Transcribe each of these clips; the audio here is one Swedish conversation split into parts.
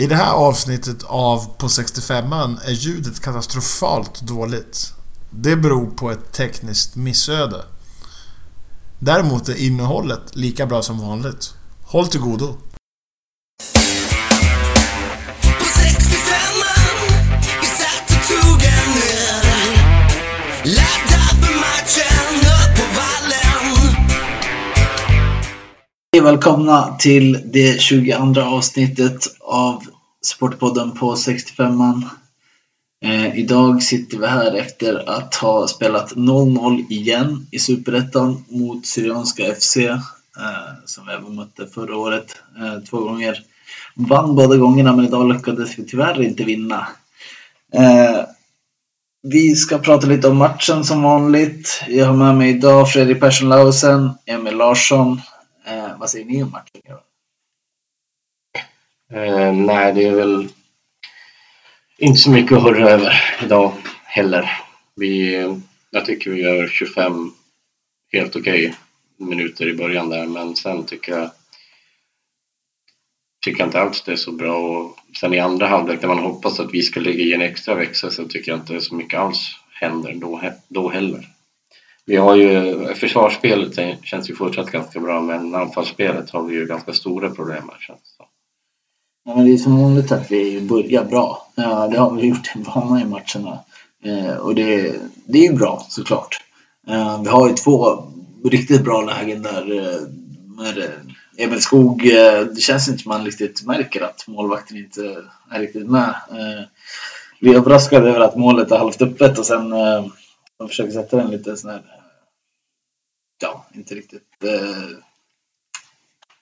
I det här avsnittet av På 65an är ljudet katastrofalt dåligt. Det beror på ett tekniskt missöde. Däremot är innehållet lika bra som vanligt. Håll till godo. Hej välkomna till det 22 avsnittet av Sportpodden på 65an. Eh, idag sitter vi här efter att ha spelat 0-0 igen i Superettan mot Syrianska FC eh, som vi även mötte förra året eh, två gånger. Vann båda gångerna men idag lyckades vi tyvärr inte vinna. Eh, vi ska prata lite om matchen som vanligt. Jag har med mig idag Fredrik Persson Lausen, Emil Larsson. Eh, vad säger ni om matchen? Eh, nej, det är väl inte så mycket att hurra över idag heller. Vi, jag tycker vi gör 25 helt okej minuter i början där, men sen tycker jag tycker jag inte alls det är så bra. Och sen i andra halvlek när man hoppas att vi ska lägga i en extra växel så tycker jag inte så mycket alls händer då, då heller. Vi har ju försvarsspelet känns ju fortsatt ganska bra men anfallsspelet har vi ju ganska stora problem med känns det som. Ja, men det är som vanligt att vi börjar bra. Ja, det har vi gjort en vana i matcherna. Eh, och det, det är ju bra såklart. Eh, vi har ju två riktigt bra lägen där. Eh, med eh, Emil Skog, eh, det känns inte som man riktigt märker att målvakten inte är riktigt med. Eh, vi överraskade över att målet är halvt öppet och sen eh, de försöker sätta den lite sån här ja, inte riktigt eh,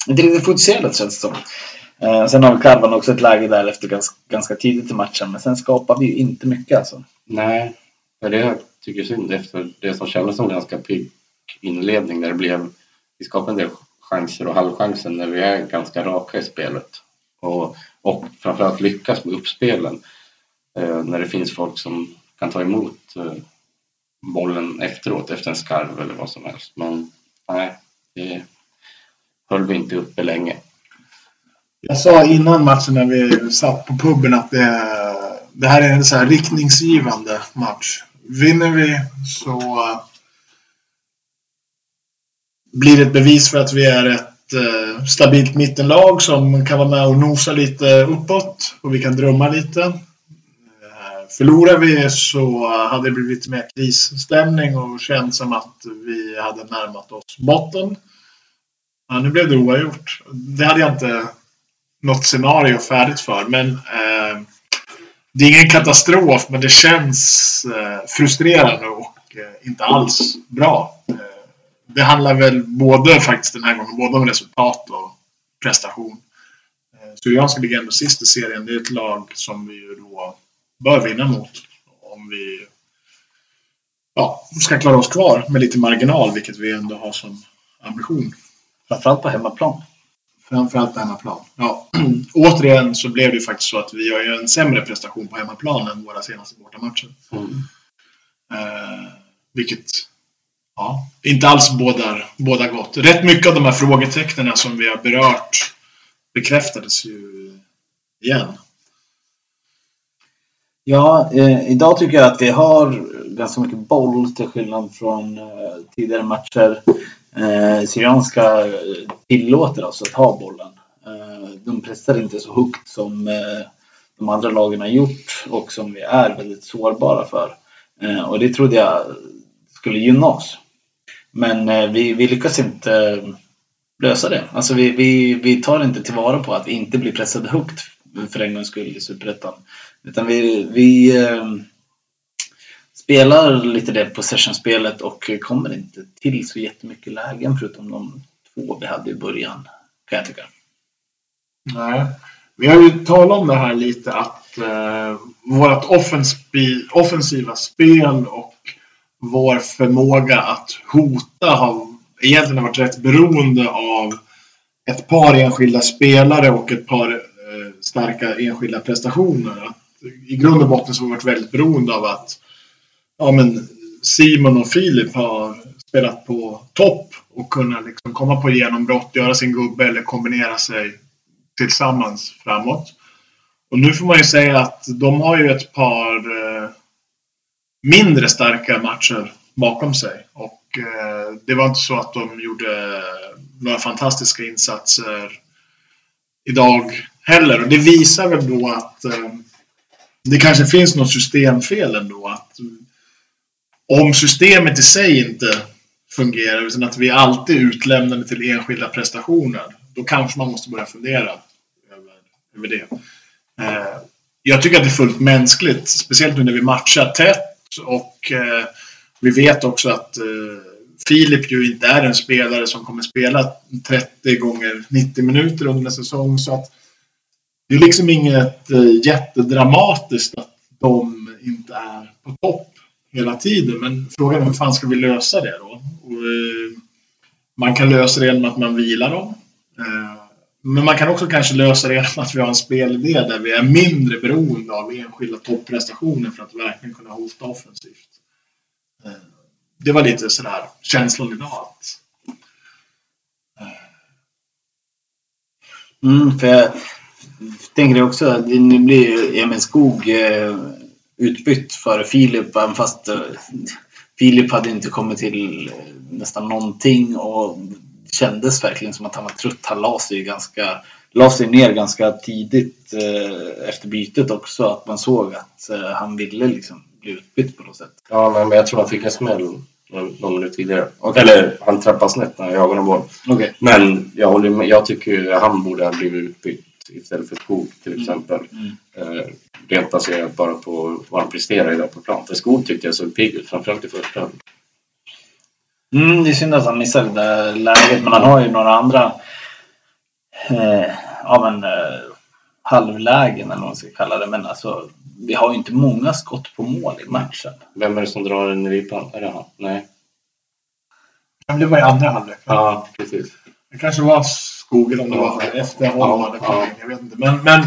inte riktigt fokuserat känns det som. Eh, sen har Karvan också ett läge där efter ganska, ganska tidigt i matchen men sen skapar vi ju inte mycket alltså. Nej, det jag tycker jag synd efter det som kändes som en ganska pigg inledning där det blev vi skapade en del chanser och halvchanser när vi är ganska raka i spelet och, och framförallt lyckas med uppspelen eh, när det finns folk som kan ta emot eh, bollen efteråt efter en skarv eller vad som helst. Men nej, det höll vi inte uppe länge. Jag sa innan matchen när vi satt på puben att det, det här är en så här riktningsgivande match. Vinner vi så eh, blir det ett bevis för att vi är ett eh, stabilt mittenlag som kan vara med och nosa lite uppåt och vi kan drömma lite. Förlorade förlorar vi så hade det blivit lite mer krisstämning och känns som att vi hade närmat oss botten. Ja, nu blev det oavgjort. Det hade jag inte något scenario färdigt för. Men eh, det är ingen katastrof, men det känns eh, frustrerande och eh, inte alls bra. Eh, det handlar väl både faktiskt den här gången både om resultat och prestation. Eh, Syrianska ligger ändå sist i serien. Det är ett lag som vi ju då bör vinna mot om vi ja, ska klara oss kvar med lite marginal, vilket vi ändå har som ambition. Framförallt på hemmaplan. Framförallt på hemmaplan. Ja. Återigen så blev det ju faktiskt så att vi har ju en sämre prestation på hemmaplan än våra senaste bortamatcher. Mm. Eh, vilket ja, inte alls bådar, bådar gott. Rätt mycket av de här frågetecknen som vi har berört bekräftades ju igen. Ja, eh, idag tycker jag att vi har ganska mycket boll till skillnad från eh, tidigare matcher. Eh, Syrianska eh, tillåter oss att ha bollen. Eh, de pressar inte så högt som eh, de andra lagen har gjort och som vi är väldigt sårbara för. Eh, och det trodde jag skulle gynna oss. Men eh, vi, vi lyckas inte eh, lösa det. Alltså vi, vi, vi tar inte tillvara på att vi inte blir pressade högt för en gångs skull i Superettan. Utan vi, vi eh, spelar lite det possession-spelet och kommer inte till så jättemycket lägen förutom de två vi hade i början, kan jag tycka. Nej. Vi har ju talat om det här lite att eh, vårt offensiva spel och vår förmåga att hota har egentligen varit rätt beroende av ett par enskilda spelare och ett par eh, starka enskilda prestationer. Att i grund och botten så har vi varit väldigt beroende av att ja, men Simon och Filip har spelat på topp och kunnat liksom komma på genombrott, göra sin gubbe eller kombinera sig tillsammans framåt. Och nu får man ju säga att de har ju ett par eh, mindre starka matcher bakom sig. Och eh, det var inte så att de gjorde några fantastiska insatser idag heller. Och det visar väl då att eh, det kanske finns något systemfel ändå. Att om systemet i sig inte fungerar utan att vi alltid är utlämnade till enskilda prestationer. Då kanske man måste börja fundera över, över det. Eh, jag tycker att det är fullt mänskligt, speciellt nu när vi matchar tätt och eh, vi vet också att eh, Filip ju inte är en spelare som kommer spela 30 gånger 90 minuter under en säsong. Så att det är liksom inget eh, jättedramatiskt att de inte är på topp hela tiden. Men frågan är hur fan ska vi lösa det då? Och, eh, man kan lösa det genom att man vilar dem. Eh, men man kan också kanske lösa det genom att vi har en spelidé där vi är mindre beroende av enskilda topprestationer för att verkligen kunna hota offensivt. Det var lite sådär känslan idag. Att, Mm, för jag tänker också, att nu blir Emil Skog eh, utbytt för Filip, även fast eh, Filip hade inte kommit till eh, nästan någonting och kändes verkligen som att han var trött. Han la sig, ganska, la sig ner ganska tidigt efter bytet också, att man såg att han ville liksom bli utbytt på något sätt. Ja, men jag tror han fick en smäll någon, minut tidigare. Okej. Eller han trappade snett när jag jagade boll. Okej. Men jag håller med. Jag tycker han borde ha blivit utbytt istället för Skog till exempel. Mm. Eh, rent baserat bara på vad han presterar idag på plan. För Skog tyckte jag såg pigg ut, framförallt i första. Mm, det är synd att han missade det där läget, men han har ju några andra eh, ja, men, eh, halvlägen eller vad man ska kalla det. Men alltså, vi har ju inte många skott på mål i matchen. Vem är det som drar den i ripan? Är det han? Nej. Men det var i andra halvlek. Ja, precis. Det kanske var skogen om det var efter Holm hade kommit. Jag vet inte. Men, men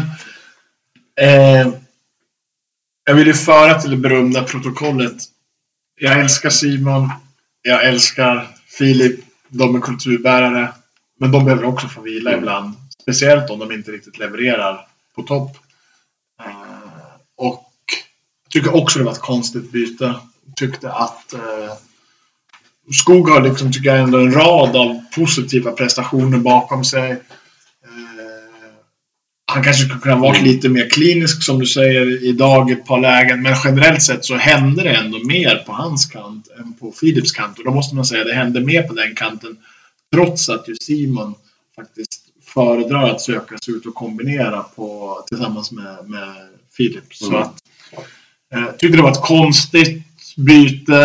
eh, jag vill ju föra till det berömda protokollet. Jag älskar Simon. Jag älskar Filip. De är kulturbärare. Men de behöver också få vila ibland. Speciellt om de inte riktigt levererar på topp. Eh, och jag tycker också det var ett konstigt byte. Tyckte att eh, Skog har liksom, tycker jag, ändå en rad av positiva prestationer bakom sig. Eh, han kanske skulle kunna varit lite mer klinisk som du säger idag i ett par lägen. Men generellt sett så hände det ändå mer på hans kant än på Philips kant. Och då måste man säga att det hände mer på den kanten. Trots att ju Simon faktiskt föredrar att söka sig ut och kombinera på, tillsammans med, med Philip. Så Mm. att, eh, tyckte det var ett konstigt byte.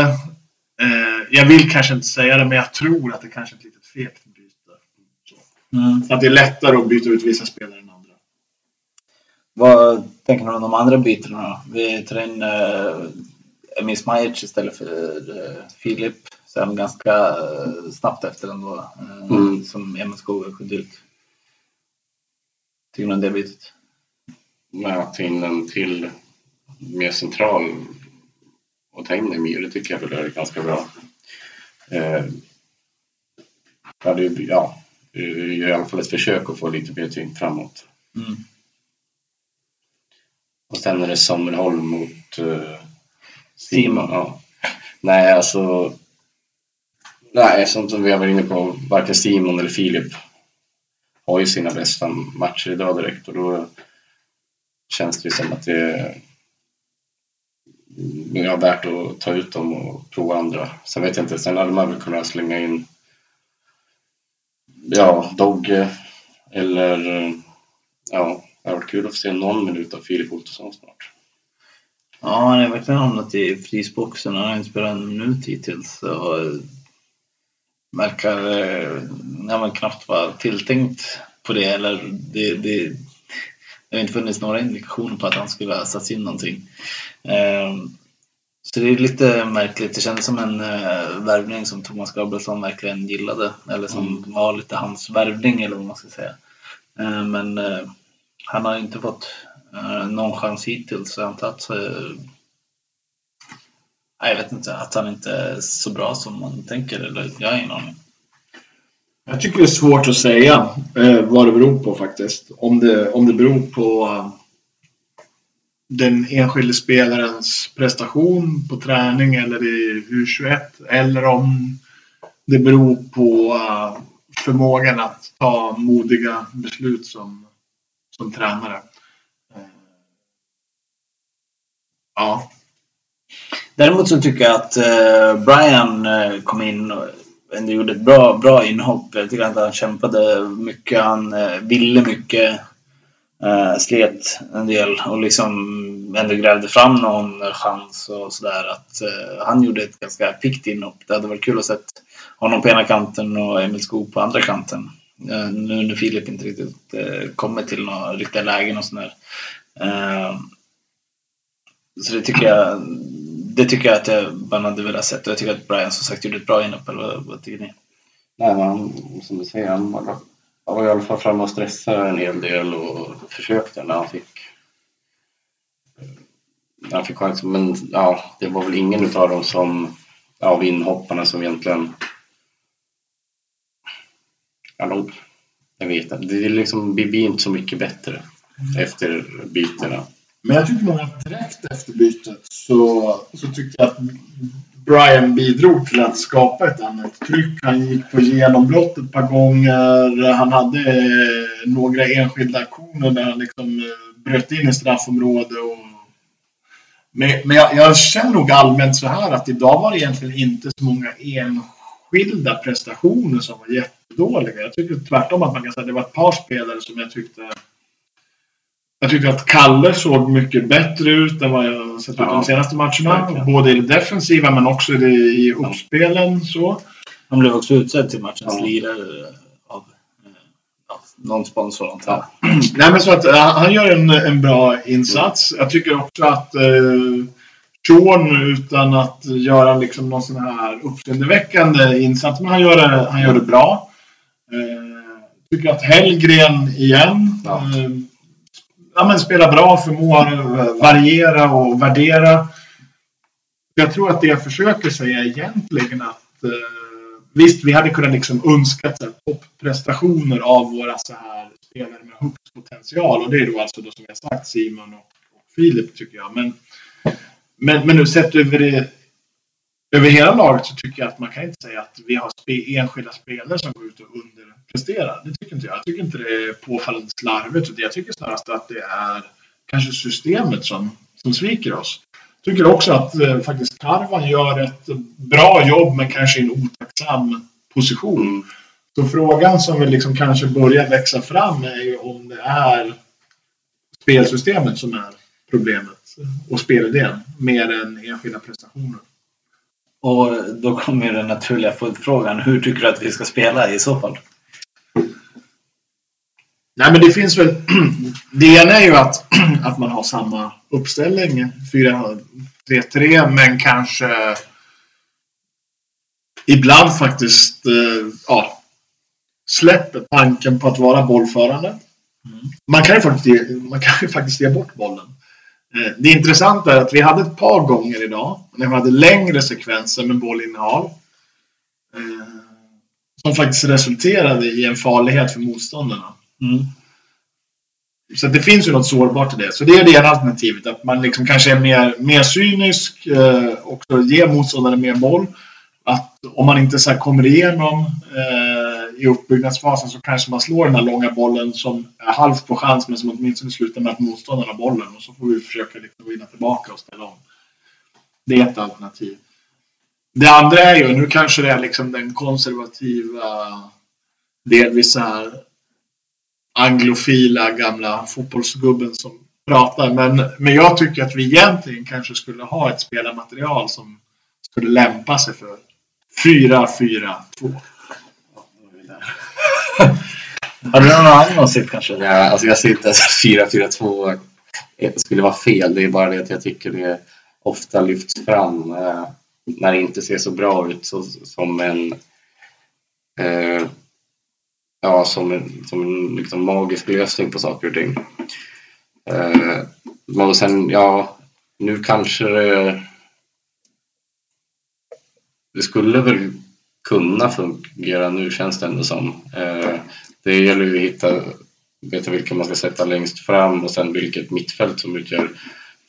Eh, jag vill kanske inte säga det, men jag tror att det kanske är ett litet fegt byte. Så. Mm. Att det är lättare att byta ut vissa spelare än andra. Vad tänker du om de andra bytena då? Vi tar in eh, Emil Smajic istället för eh, Filip. Sen ganska eh, snabbt efter ändå. Eh, Mm. Som Emil Skog har skjutit ut. Tycker du om det bytet? med att ta in en till mer central och ta in Emir, det tycker jag väl är ganska bra. Eh, ja, det, ja, är i alla fall ett försök att få lite mer tyngd framåt. Mm. Och sen är det Sommerholm mot eh, Simon. Ja. Nej, alltså. Nej, som som vi har varit inne på, varken Simon eller Filip har ju sina bästa matcher idag direkt och då känns det ju som att det är ja, värt att ta ut dem och prova andra. Sen vet jag inte, sen hade man väl kunnat slänga in ja, Dogge eh, eller eh, ja, det hade varit kul att få se någon minut av Filip Ottosson snart. Ja, han har verkligen hamnat i frisboxen. Han har inte spelat en minut hittills. Och eh, verkar Nej, ja, men knappt vara tilltänkt på det. Eller det, det, det har inte funnits några indikationer på att han skulle ha satt in någonting. Eh, så det är lite märkligt. Det kändes som en eh, värvning som Thomas Gabrielsson verkligen gillade. Eller som var lite hans värvning eller vad man ska säga. Eh, men eh, han har inte fått eh, någon chans hittills. Så jag antar att jag vet inte, att han inte är så bra som man tänker. Eller jag har ingen aning. Jag tycker det är svårt att säga eh, vad det beror på faktiskt. Om det, om det beror på eh, den enskilde spelarens prestation på träning eller i U21 eller om det beror på eh, förmågan att ta modiga beslut som, som tränare. Eh, ja, Däremot så tycker jag att Brian kom in ändå gjorde ett bra, bra inhopp. Jag tycker att han kämpade mycket. Han eh, ville mycket. Eh, slet en del och liksom ändå grävde fram någon chans och sådär. Att eh, han gjorde ett ganska piggt inhopp. Det hade varit kul att se honom på ena kanten och Emil Skog på andra kanten. Eh, nu när Filip inte riktigt eh, kommer till några riktiga lägen och sådär. Eh, så det tycker jag det tycker jag att jag, man hade velat sett och jag tycker att Brian som sagt gjorde ett bra inhopp. Eller vad, tycker ni? Nej, men han, som du säger, han var, han var i alla fall framme och stressade en hel del och försökte när han fick när han fick chansen. Men ja, det var väl ingen utav dem som av inhopparna som egentligen ja, de, jag vet inte, det är liksom, det blir inte så mycket bättre efter bytena. Men jag tycker nog att direkt efter bytet så, så tyckte jag att Brian bidrog till att skapa ett annat tryck. Han gick på genombrott ett par gånger. Han hade eh, några enskilda aktioner där han liksom eh, bröt in i straffområdet. Och... Men, men jag, jag känner nog allmänt så här att idag var det egentligen inte så många enskilda prestationer som var jättedåliga. Jag tycker tvärtom att man kan säga att det var ett par spelare som jag tyckte jag tycker att Kalle såg mycket bättre ut än vad jag sett ut Ja, de senaste matcherna. verkligen. Både i det defensiva men också i, i uppspelen. Så. Han blev också utsedd till matchens Ja. lirare av eh, ja, någon sponsor antar jag. Nej, men så att, eh, han gör en, en bra insats. Jag tycker också att eh, Sean utan att göra liksom någon sån här uppseendeväckande insats, men han gör det, han gör det bra. Eh, tycker att Hellgren igen Ja. eh, ja, men spela bra, förmår eh, variera och värdera. Jag tror att det jag försöker säga egentligen att eh, visst, vi hade kunnat liksom önska topprestationer av våra så här spelare med högst potential och det är då alltså då som jag sagt Simon och, och Filip tycker jag. Men, men, men nu sett över det över hela laget så tycker jag att man kan inte säga att vi har spe, enskilda spelare som går ut och underpresterar. Det tycker inte jag. Jag tycker inte det är påfallande slarvigt. Jag tycker snarast att det är kanske systemet som, som sviker oss. Jag tycker också att eh, faktiskt Karvan gör ett bra jobb men kanske i en otacksam position. Mm. Så frågan som väl liksom kanske börjar växa fram är ju om det är spelsystemet som är problemet och spelidén mer än enskilda prestationer. Och då kommer den naturliga följdfrågan. Hur tycker du att vi ska spela i så fall? Nej, men det finns väl... Det ena är ju att, att man har samma uppställning, 4-3-3, men kanske ibland faktiskt eh, ja, släpper tanken på att vara bollförande. Man kan ju faktiskt ge, man kan ju faktiskt ge bort bollen. Eh, Det intressanta är att vi hade ett par gånger idag när vi hade längre sekvenser med bollinnehav. eh, Som faktiskt resulterade i en farlighet för motståndarna. Mm. Så det finns ju något sårbart i det. Så det är det ena alternativet. Att man liksom kanske är mer, mer cynisk eh, och ger motståndaren mer boll. Att om man inte så kommer igenom i uppbyggnadsfasen så kanske man slår den här långa bollen som är halvt på chans men som åtminstone slutar med att motståndaren har bollen. Och så får vi försöka liksom vinna tillbaka och ställa om. Det är ett alternativ. Det andra är ju, nu kanske det är liksom den konservativa, delvis så här anglofila gamla fotbollsgubben som pratar. Men, men jag tycker att vi egentligen kanske skulle ha ett spelarmaterial som skulle lämpa sig för 4-4-2. Har du någon annan åsikt kanske? Ja, alltså jag ser inte att 4-4-2 skulle vara fel. Det är bara det att jag tycker det ofta lyfts fram eh, när det inte ser så bra ut så, som en eh, ja, som en, som en liksom magisk lösning på saker och ting. Eh, men sen, ja, nu kanske det, det skulle väl kunna fungera nu känns det ändå som. Eh, det gäller ju att hitta, veta vilka man ska sätta längst fram och sen vilket mittfält som utgör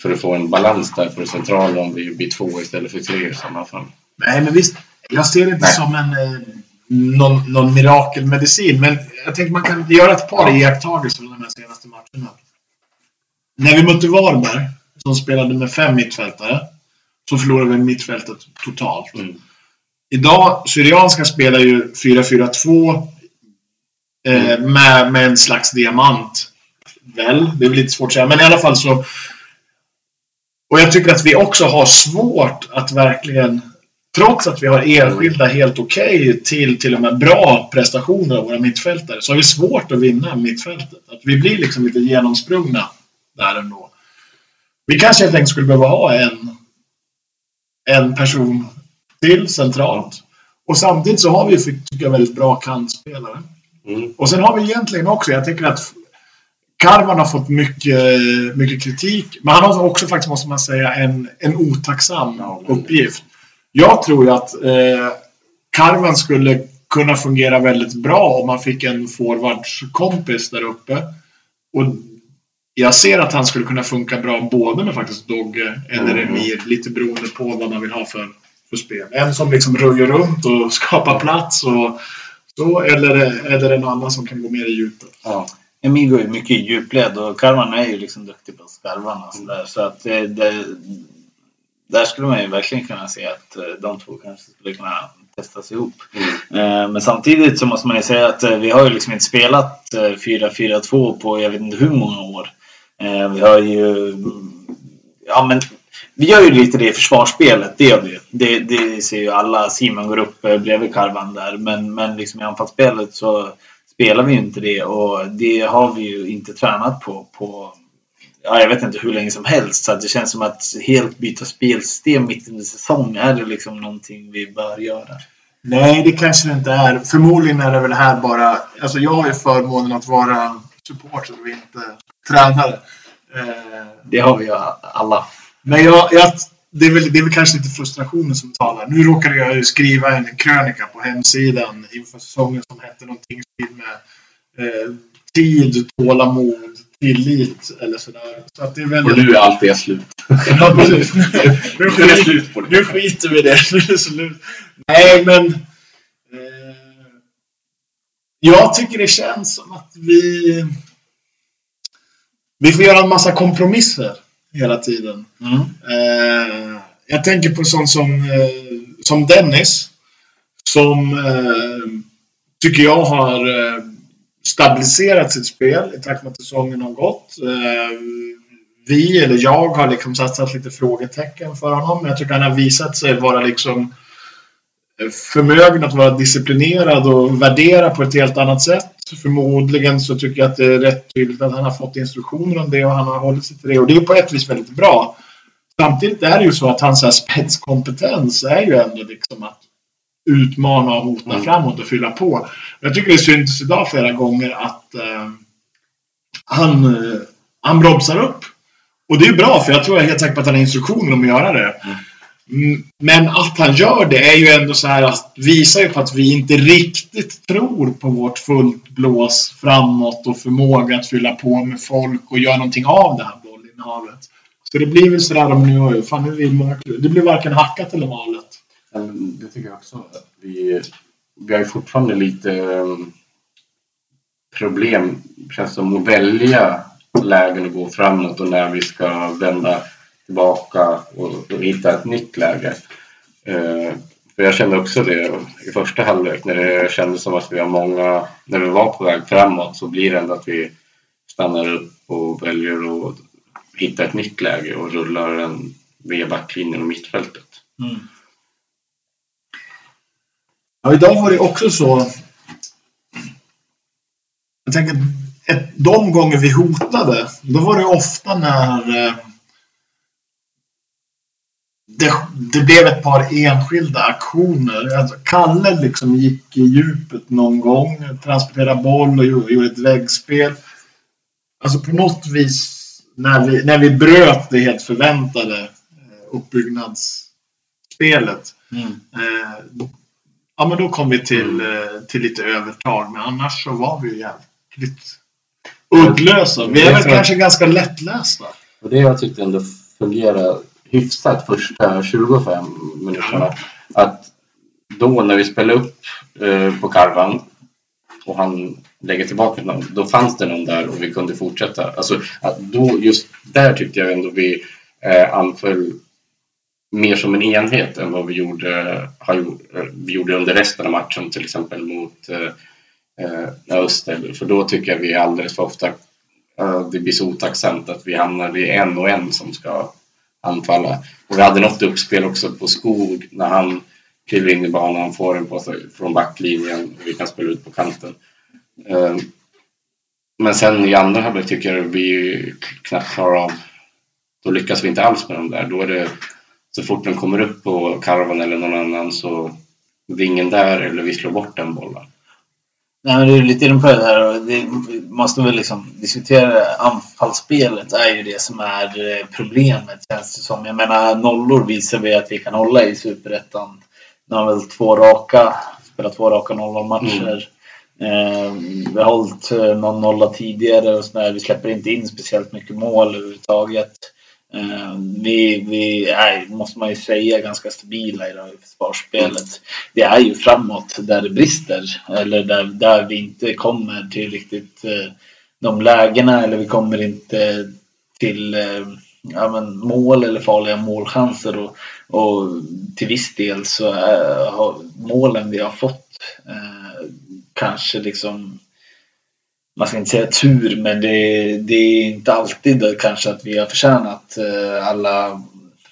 för att få en balans där på det centrala om vi blir två istället för tre i sådana fall. Nej, men visst. Jag ser det inte Nej. som en eh, någon, någon mirakelmedicin. Men jag tänker man kan göra ett par iakttagelser de här senaste matcherna. När vi mötte Varberg, som spelade med fem mittfältare, så förlorade vi mittfältet totalt. Mm. Idag, Syrianska spelar ju 4-4-2 eh, med, med en slags diamant. Väl, det är väl lite svårt att säga, men i alla fall så... Och jag tycker att vi också har svårt att verkligen, trots att vi har enskilda helt okej till till och med bra prestationer av våra mittfältare, så har vi svårt att vinna mittfältet. Att vi blir liksom lite genomsprungna där ändå. Vi kanske helt enkelt skulle behöva ha en, en person till centralt. Och samtidigt så har vi, tycker jag, väldigt bra kantspelare. Mm. Och sen har vi egentligen också, jag tycker att Karvan har fått mycket, mycket kritik. Men han har också faktiskt, måste man säga, en, en otacksam uppgift. Jag tror ju att eh, Karvan skulle kunna fungera väldigt bra om man fick en forwardskompis där uppe. Och jag ser att han skulle kunna funka bra både med faktiskt Dogge eller Mm. Emir, lite beroende på vad man vill ha för, för spel. En som liksom röjer runt och skapar plats och så, eller, eller en annan som kan gå mer i djupet. Ja. Emigo är mycket i djupled och Karvan är ju liksom duktig på skarvarna och sådär. Så att det, det, där skulle man ju verkligen kunna se att eh, de två kanske skulle kunna testas ihop. Mm. Eh, Men samtidigt så måste man ju säga att eh, vi har ju liksom inte spelat eh, 4-4-2 på jag vet inte hur många år. Eh, Vi har ju... Ja men vi gör ju lite det i försvarsspelet, det gör vi ju. Det, det ser ju alla. Simon går upp eh, bredvid Karvan där. Men, men liksom i anfallsspelet så spelar vi ju inte det och det har vi ju inte tränat på på ja, jag vet inte hur länge som helst. Så det känns som att helt byta spelsystem mitt under säsong är det liksom någonting vi bör göra. Nej, det kanske det inte är. Förmodligen är det väl här bara... Alltså jag har ju förmånen att vara supporter och inte tränare. Eh, Det har vi ju alla. Men jag, jag, det, är väl, det är väl kanske lite frustrationen som talar. Nu råkade jag ju skriva en krönika på hemsidan inför säsongen som hette någonting med eh, tid, tålamod, tillit eller sådär. Så att det är väl... Och nu är allt det slut. Ja, precis. nu, Nu är slut på det. nu skiter vi i det. Nu är det slut. Nej, men... Eh, jag tycker det känns som att vi... Vi får göra en massa kompromisser hela tiden. Mm. Eh, jag tänker på sånt som, eh, som Dennis. Som eh, tycker jag har eh, stabiliserat sitt spel i takt med att säsongen har gått. Eh, vi, eller jag, har liksom satsat lite frågetecken för honom. Men jag tycker han har visat sig vara liksom eh, förmögen att vara disciplinerad och värdera på ett helt annat sätt. Förmodligen så tycker jag att det är rätt tydligt att han har fått instruktioner om det och han har hållit sig till det. Och det är på ett vis väldigt bra. Samtidigt är det ju så att hans här spetskompetens är ju ändå liksom att utmana och hota Mm. framåt och fylla på. Jag tycker det syns idag flera gånger att eh, han, eh, han bromsar upp. Och det är bra, för jag tror jag är helt säker på att han har instruktioner om att göra det. Mm, men att han gör det är ju ändå så här att visar ju på att vi inte riktigt tror på vårt fullt blås framåt och förmåga att fylla på med folk och göra någonting av det här bollinnehavet. Så det blir väl sådär om nu har fan nu vill vi Det blir varken hackat eller malet. Det tycker jag också. Att vi, vi har ju fortfarande lite ehm, problem, känns som, att välja lägen att gå framåt och när vi ska vända tillbaka och, och hitta ett nytt läge. Eh, för jag kände också det i första halvlek när det kändes som att vi har många, när vi var på väg framåt så blir det ändå att vi stannar upp och väljer att hitta ett nytt läge och rullar den via backlinjen och mittfältet. Mm. Ja, idag var det också så. Jag tänker, ett, de gånger vi hotade, då var det ofta när eh, det, det blev ett par enskilda aktioner. Alltså, Kalle liksom gick i djupet någon gång, transporterade boll och gjorde, ett väggspel. Alltså på något vis, när vi, när vi bröt det helt förväntade eh, uppbyggnadsspelet Mm. Eh, ja, men då kom vi till, eh, till lite övertag. Men annars så var vi jävligt uddlösa. Vi är väl kanske ganska lättlästa. Och det jag tyckte ändå fungera hyfsat första 25 minuterna. Att då när vi spelade upp eh, på karvan och han lägger tillbaka den, då fanns det någon där och vi kunde fortsätta. Alltså, att då, just där tyckte jag ändå vi eh, anföll mer som en enhet än vad vi gjorde, har, eh, vi gjorde under resten av matchen, till exempel mot eh, Öster. För då tycker jag vi alldeles för ofta, eh, det blir så otacksamt att vi hamnar i en och en som ska anfalla. Och vi hade något uppspel också på Skog när han kliver in i banan, han får den på sig från backlinjen och vi kan spela ut på kanten. Ehm, men sen i andra halvlek tycker jag vi knappt klarar av, då lyckas vi inte alls med dem där. Då är det så fort den kommer upp på karvan eller någon annan så det ingen där eller vi slår bort den bollen. Nej, men du är lite inne på det här och det måste väl liksom diskutera anfallsspelet är ju det som är eh, problemet känns det som. Jag menar nollor visar vi att vi kan hålla i Superettan. Nu har väl två raka, spelat två raka nollmatcher. Eh, vi har hållit eh, någon nolla tidigare och sådär. Vi släpper inte in speciellt mycket mål överhuvudtaget. Eh, vi, vi är, måste man ju säga, ganska stabila i det här försvarsspelet. Det är ju framåt där det brister. Eller där, där vi inte kommer till riktigt eh, de lägena eller vi kommer inte till eh, ja, men mål eller farliga målchanser. Och, och till viss del så är, har målen vi har fått eh, kanske liksom man ska inte säga tur, men det, det är inte alltid kanske att vi har förtjänat eh, alla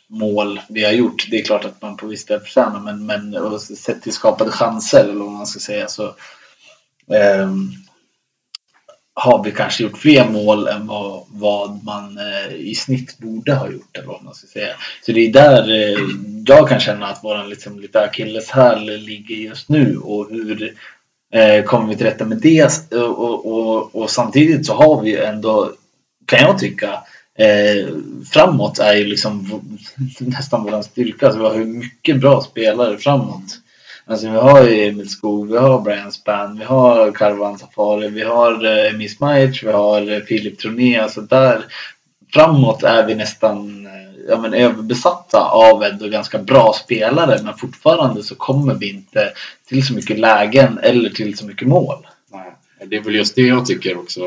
mål vi har gjort. Det är klart att man på visst sätt förtjänar, men, men sett till skapade chanser, eller vad man ska säga, så eh, har vi kanske gjort fler mål än vad, vad man eh, i snitt borde ha gjort, eller vad man ska säga. Så det är där eh, jag kan känna att våran liksom, lite akilleshäl ligger just nu och hur eh, kommer vi till rätta med det? Och, och, och, och samtidigt så har vi ju ändå, kan jag tycka, eh, framåt är ju liksom nästan våran styrka. Alltså vi har ju mycket bra spelare framåt. Alltså vi har ju Emil Skog, vi har Brian Spann, vi har Karvan Safari, vi har eh, Emis Majic, vi har eh, Filip Troné. Alltså där framåt är vi nästan eh, ja, men överbesatta av ändå ganska bra spelare. Men fortfarande så kommer vi inte till så mycket lägen eller till så mycket mål. Nej, det är väl just det jag tycker också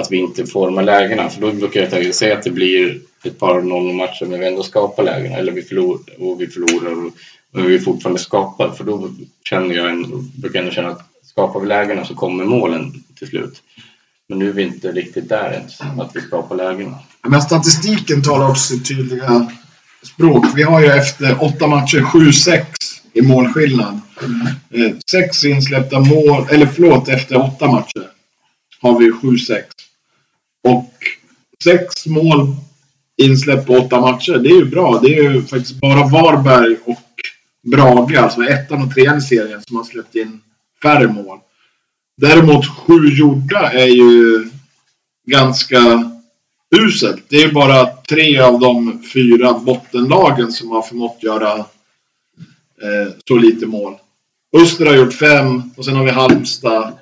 att vi inte får de här lägena. För då brukar jag säga att det blir ett par 0-matcher men vi ändå skapar lägena. Eller vi förlorar och vi förlorar och, och vi fortfarande skapar. För då känner jag en, brukar jag ändå känna att skapar vi lägena så kommer målen till slut. Men nu är vi inte riktigt där ens, att vi skapar lägena. Men statistiken talar också sitt tydliga språk. Vi har ju efter åtta matcher 7-6 i målskillnad. Eh, Sex insläppta mål, eller förlåt, efter åtta matcher har vi 7-6. Och sex mål insläpp på åtta matcher, det är ju bra. Det är ju faktiskt bara Varberg och Brage, alltså ettan och trean i serien, som har släppt in färre mål. Däremot sju gjorda är ju ganska uselt. Det är ju bara tre av de fyra bottenlagen som har förmått göra eh, så lite mål. Öster har gjort fem och sen har vi Halmstad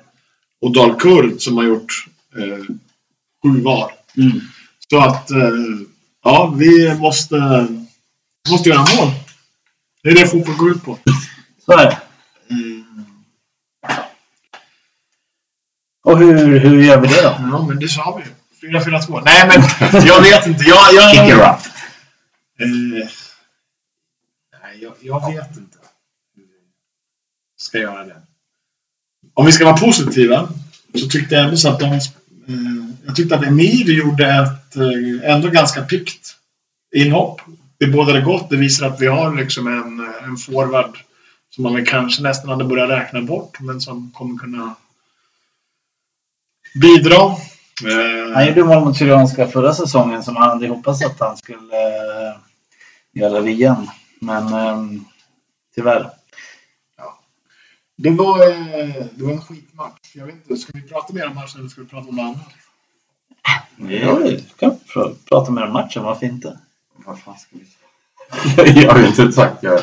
och Dalkurd som har gjort eh, sju var. Så att eh, ja, vi måste, måste göra mål. Det är det fotboll går ut på. Så är det. Och hur, hur gör vi det då? Ja, men det sa vi ju. 4-4-2. Nej, men jag vet inte. Jag, jag, Kick it up. Eh, nej, jag, jag vet inte ska göra det. Om vi ska vara positiva så tyckte jag ändå så att de... Eh, jag tyckte att Emir gjorde ett eh, ändå ganska piggt inhopp. Det bådade gott. Det visar att vi har liksom en, eh, en forward som man kanske nästan hade börjat räkna bort, men som kommer kunna bidra. Eh, Han gjorde mål mot Syrianska förra säsongen som han hade hoppats att han skulle eh, göra det igen. Men eh, tyvärr. Det var, eh, det var en skitmatch. Jag vet inte, ska vi prata mer om matchen eller ska vi prata om något annat? Ja, vi kan pr- prata mer om matchen, varför inte? Vad fan ska vi Jag har ju inte sagt jag...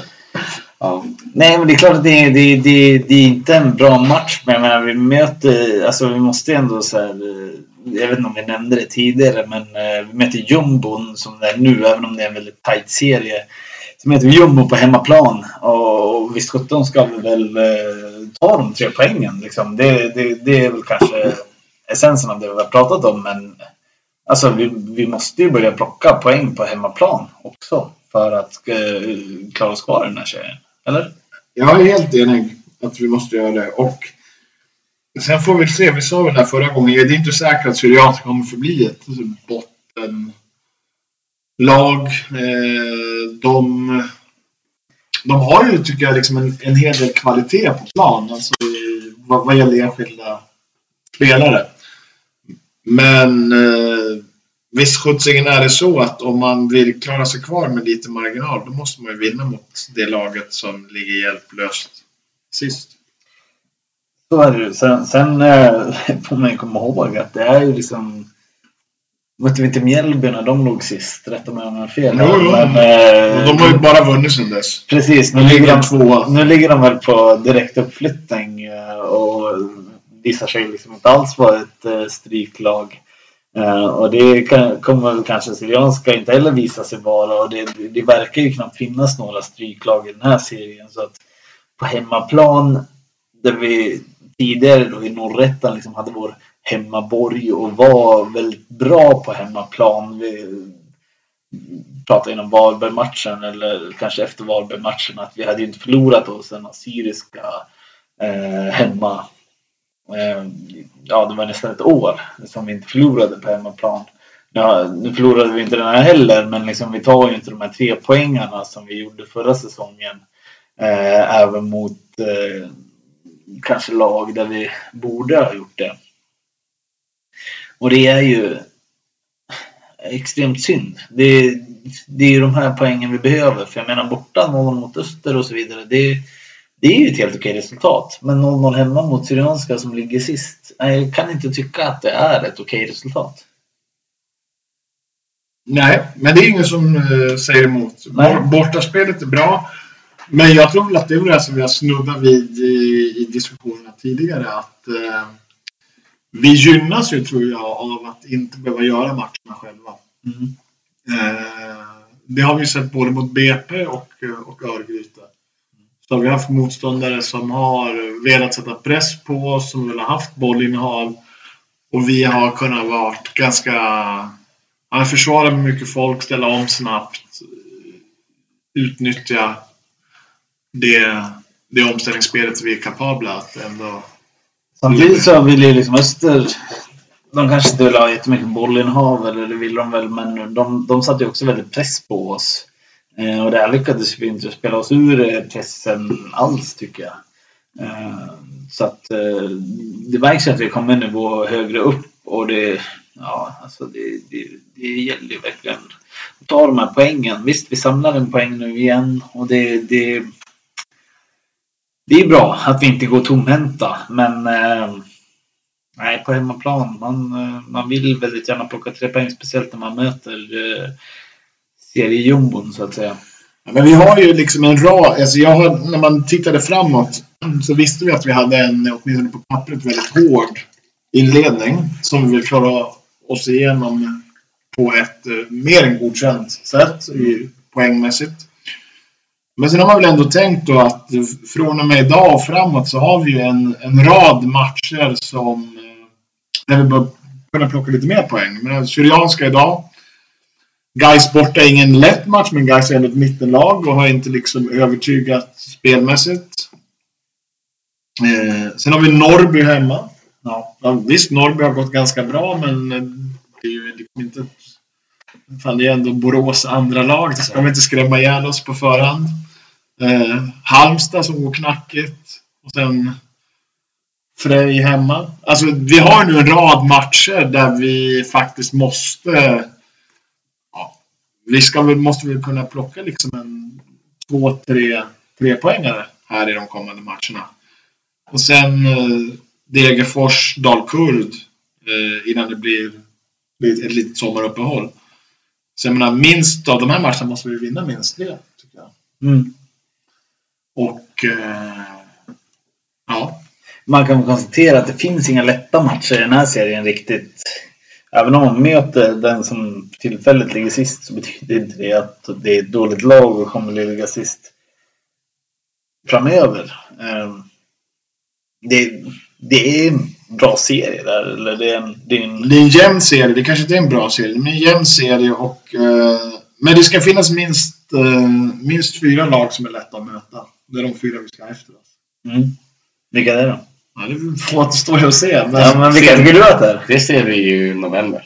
Ja. Nej, men det är klart att det är, det, det, det är inte en bra match. Men jag menar, vi möter, alltså vi måste ändå så här, eh, jag vet inte om vi nämnde det tidigare, men eh, vi möter jumbon som det är nu, även om det är en väldigt tight serie. Så möter vi jumbo på hemmaplan och, och visst sjutton ska vi väl eh, ta de tre poängen. Liksom. Det, det, det är väl kanske essensen av det vi har pratat om, men alltså, vi, vi måste ju börja plocka poäng på hemmaplan också för att eh, klara oss kvar i den här serien. Eller? Jag är helt enig att vi måste göra det. Och sen får vi se. Vi sa väl det här förra gången. Det är inte säkert att Syrianska kommer förbli ett bottenlag. Eh, de, de har ju, tycker jag, liksom en, en hel del kvalitet på plan. Alltså i, vad, vad gäller enskilda spelare. Men eh, visst sjuttsingen är det så att om man vill klara sig kvar med lite marginal då måste man ju vinna mot det laget som ligger hjälplöst sist. Så är det ju. Sen, sen eh, får man ju komma ihåg att det är ju liksom... Mötte vi inte Mjällby när de låg sist? Rätta mig om jag har fel. Jo, jo. Men, eh, de har ju bara vunnit sedan dess. Precis, nu De ligger, de, tvåa. nu ligger de väl på direkt uppflyttning eh, och visar sig liksom inte alls vara ett eh, stryklag. Uh, Och det kan, kommer väl kanske Syrianska inte heller visa sig vara och det, det verkar ju knappt finnas några stryklag i den här serien. Så att på hemmaplan där vi tidigare då i norrättan liksom hade vår hemmaborg och var väldigt bra på hemmaplan. Vi pratade inom Varberg-matchen eller kanske efter Varberg-matchen att vi hade ju inte förlorat oss den assyriska eh, hemma. Ehm, ja, det var nästan ett år som vi inte förlorade på hemmaplan. Ja, nu förlorade vi inte den här heller, men liksom, vi tar ju inte de här tre poängarna som vi gjorde förra säsongen. Eh, även mot eh, kanske lag där vi borde ha gjort det. Och det är ju extremt synd. Det, det är ju de här poängen vi behöver. För jag menar borta 0 mot Öster och så vidare. Det, det är ju ett helt okej resultat. Men 0-0 hemma mot Syrianska som ligger sist. nej, Jag kan inte tycka att det är ett okej resultat. Nej, men det är ingen som eh, säger emot. Nej. Bor- Bortaspelet är bra. Men jag tror väl att det är det som vi har snuddat vid i, i diskussionerna tidigare. Att eh, vi gynnas ju, tror jag, av att inte behöva göra matcherna själva. Mm. Eh, det har vi sett både mot BP och, och Örgryte. Så har vi haft motståndare som har velat sätta press på oss, som vill ha haft bollinnehav. Och vi har kunnat vara ganska... Ja, försvara med mycket folk, ställa om snabbt. Utnyttja det, det omställningsspelet vi är kapabla att ändå... Samtidigt så vill ju liksom Öster de kanske inte vill ha jättemycket bollinnehav, eller det vill de väl, men de, de satte ju också väldigt press på oss. Eh, och där lyckades vi inte spela oss ur eh, pressen alls, tycker jag. Eh, så att eh, det märks ju att vi kommer en nivå högre upp och det, ja, alltså det, det, det gäller ju verkligen att ta de här poängen. Visst, vi samlar en poäng nu igen och det, det, det är bra att vi inte går tomhänta, men eh, Nej, på hemmaplan. Man, eh, man vill väldigt gärna plocka tre poäng, speciellt när man möter eh, seriejumbon så att säga. Ja, Men vi har ju liksom en rad... Alltså jag har, när man tittade framåt så visste vi att vi hade en, åtminstone på pappret, väldigt hård inledning som vi vill klara oss igenom på ett eh, mer än godkänt sätt i, poängmässigt. Men sen har man väl ändå tänkt då att från och med idag och framåt så har vi ju en, en rad matcher som eh, där vi bör kunna plocka lite mer poäng. Men eh, Syrianska idag. Gais borta är ingen lätt match, men Gais är ändå ett mittenlag och har inte liksom övertygat spelmässigt. Eh, sen har vi Norrby hemma. Ja. Ja, visst, Norrby har gått ganska bra, men eh, det är ju liksom inte... Fan, det är ändå Borås andra lag. Det ska vi inte skrämma ihjäl oss på förhand. Eh, Halmstad som går knackigt. Och sen Frej hemma. Alltså, vi har nu en rad matcher där vi faktiskt måste... Vi ska väl, måste väl kunna plocka liksom en två, tre, tre poängare här i de kommande matcherna. Och sen eh, Degerfors, Dalkurd eh, innan det blir, blir ett litet sommaruppehåll. Så jag menar, minst av de här matcherna måste vi vinna minst tre, tycker jag. Mm. Och... Eh, ja. man kan konstatera att det finns inga lätta matcher i den här serien riktigt. Även om man möter den som tillfället ligger sist så betyder inte det att det är ett dåligt lag och kommer ligga sist framöver. Ehm, Det, det är en bra serie där. Eller det är en, det är en, Det är en jämn serie. Det kanske inte är en bra serie, men en jämn serie. Och, eh, men det ska finnas minst, eh, minst fyra lag som är lätta att möta. Det är de fyra vi ska ha efter oss. mm. Vilka är det då? Ja, det återstår att se. Men, Ja, men vilka tycker du att det är? Det ser vi ju i november.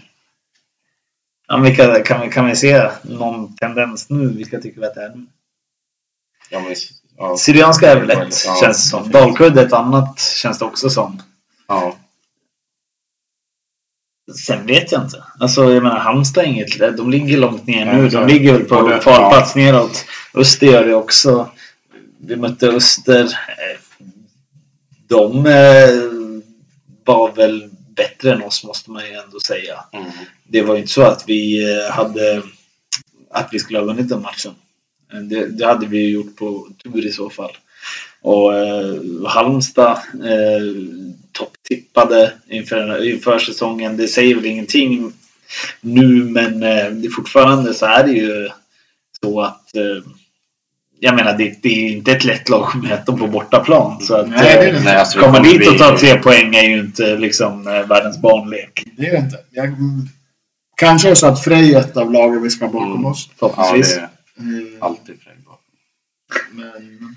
Ja, men vilka, kan, vi, kan vi se någon tendens nu? Vilka tycker vi att det är nu? Ja, men, ja, Syrianska är väl ett, Ja. känns det som. Dalkurd är ett annat, känns det också som. ja. Sen vet jag inte. Alltså, jag menar, Halmstad inget... De ligger långt ner nu. Ja, De ligger väl på kvalplats neråt. Öster gör det också. Vi mötte Öster. De eh, var väl bättre än oss, måste man ju ändå säga. Mm. Det var ju inte så att vi eh, hade... Att vi skulle ha vunnit den matchen. Det, det hade vi ju gjort på tur i så fall. Och eh, Halmstad eh, topptippade inför, inför säsongen. Det säger väl ingenting nu men eh, det fortfarande så är det ju så att eh, jag menar det, det är inte ett lätt lag att möta på bortaplan. Så att, Nej, det det. Nej, alltså, komma dit och ta tre poäng är ju inte liksom eh, världens barnlek. Det är det inte. Jag, kanske är så att Frej är ett av lagen vi ska bakom Mm. oss. Ja, Förhoppningsvis. det är Eh, alltid Frej. Men...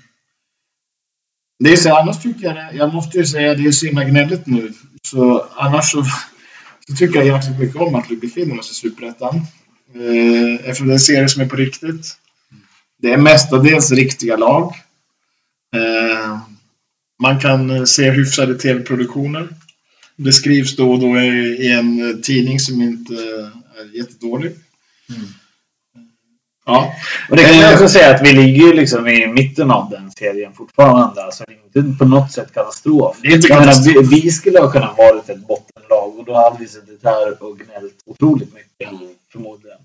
Det är så, annars tycker jag det, jag måste ju säga det är så himla gnälligt nu. Så annars så, så tycker jag jäkligt mycket om att vi befinner oss i Superettan. Eh, eftersom det är en serie som är på riktigt. Det är mestadels riktiga lag. Eh, man kan eh, se hyfsade tv-produktioner. Det skrivs då och då i, en tidning som inte är jättedålig. Mm. Ja, Och det kan Eh, jag också säga att vi ligger ju liksom i mitten av den serien fortfarande. Alltså det är inte på något sätt katastrof. Det är inte jag menar, katastrof. vi, vi skulle ha kunnat vara ett bottenlag och då hade vi suttit här och gnällt otroligt mycket. Mm. Förmodligen.